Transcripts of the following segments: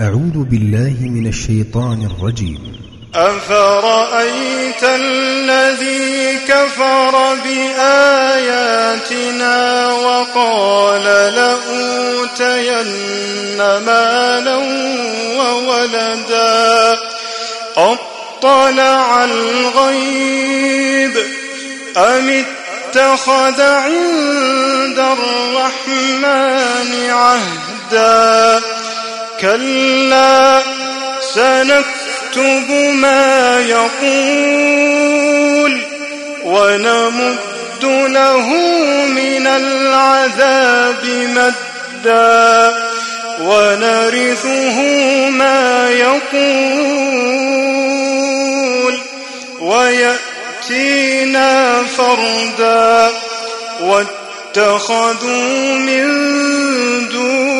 أعوذ بالله من الشيطان الرجيم. أفرأيت الذي كفر بآياتنا وقال لأوتين مالا وولدا أطلع الغيب أم اتخذ عند الرحمن عهدا كلا سنكتب ما يقول ونمد له من العذاب مدا ونرثه ما يقول ويأتينا فردا واتخذوا من دون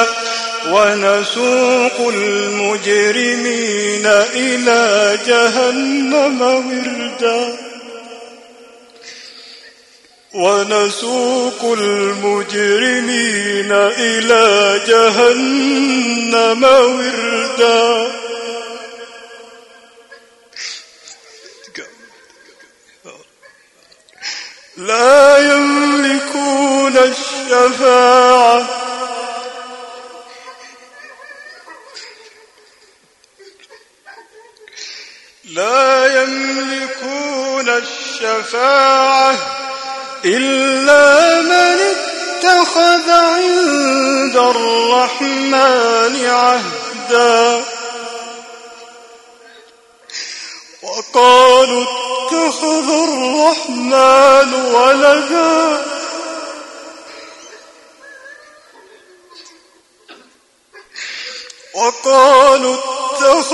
ونسوق المجرمين إلى جهنم وردا. ونسوق المجرمين إلى جهنم وردا. لا يملكون الشفاعة لا يملكون الشفاعة إلا من اتخذ عند الرحمن عهدا. وقالوا اتخذ الرحمن ولدا. وقالوا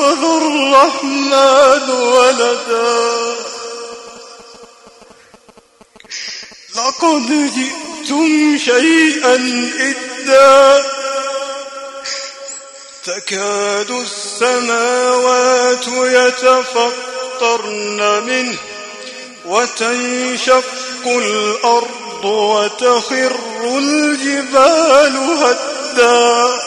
اتخذ الرحمن ولدا. لقد جئتم شيئا إدا. تكاد السماوات يتفطرن منه وتنشق الأرض وتخر الجبال هدا.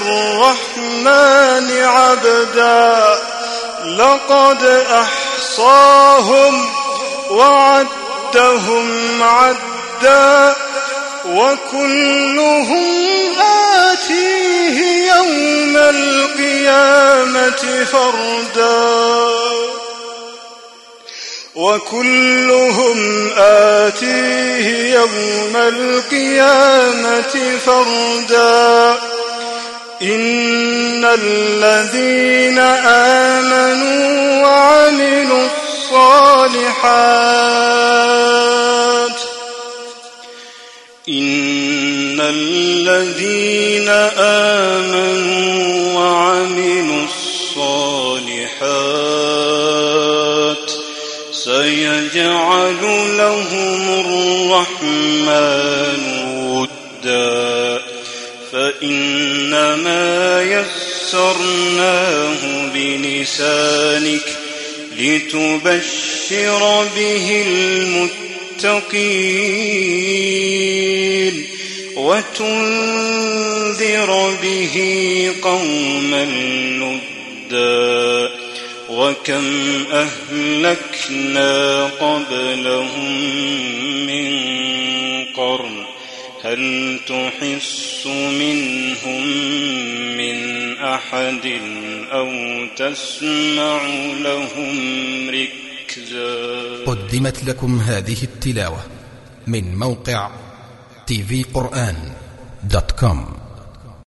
آتي الرحمن عبدا لقد أحصاهم وعدهم عدا وكلهم آتيه يوم القيامة فردا. وكلهم آتيه يوم القيامة فردا. الذين آمنوا وعملوا الصالحات إن الذين آمنوا وعملوا الصالحات سيجعل لهم الرحمن ودا فإنما يسرناه بلسانك لتبشر به المتقين وتنذر به قوما لدا وكم أهلكنا قبلهم من قرن هل تحس منهم من أحد أو تسمع لهم ركزا. قدمت لكم هذه التلاوة من موقع كوم.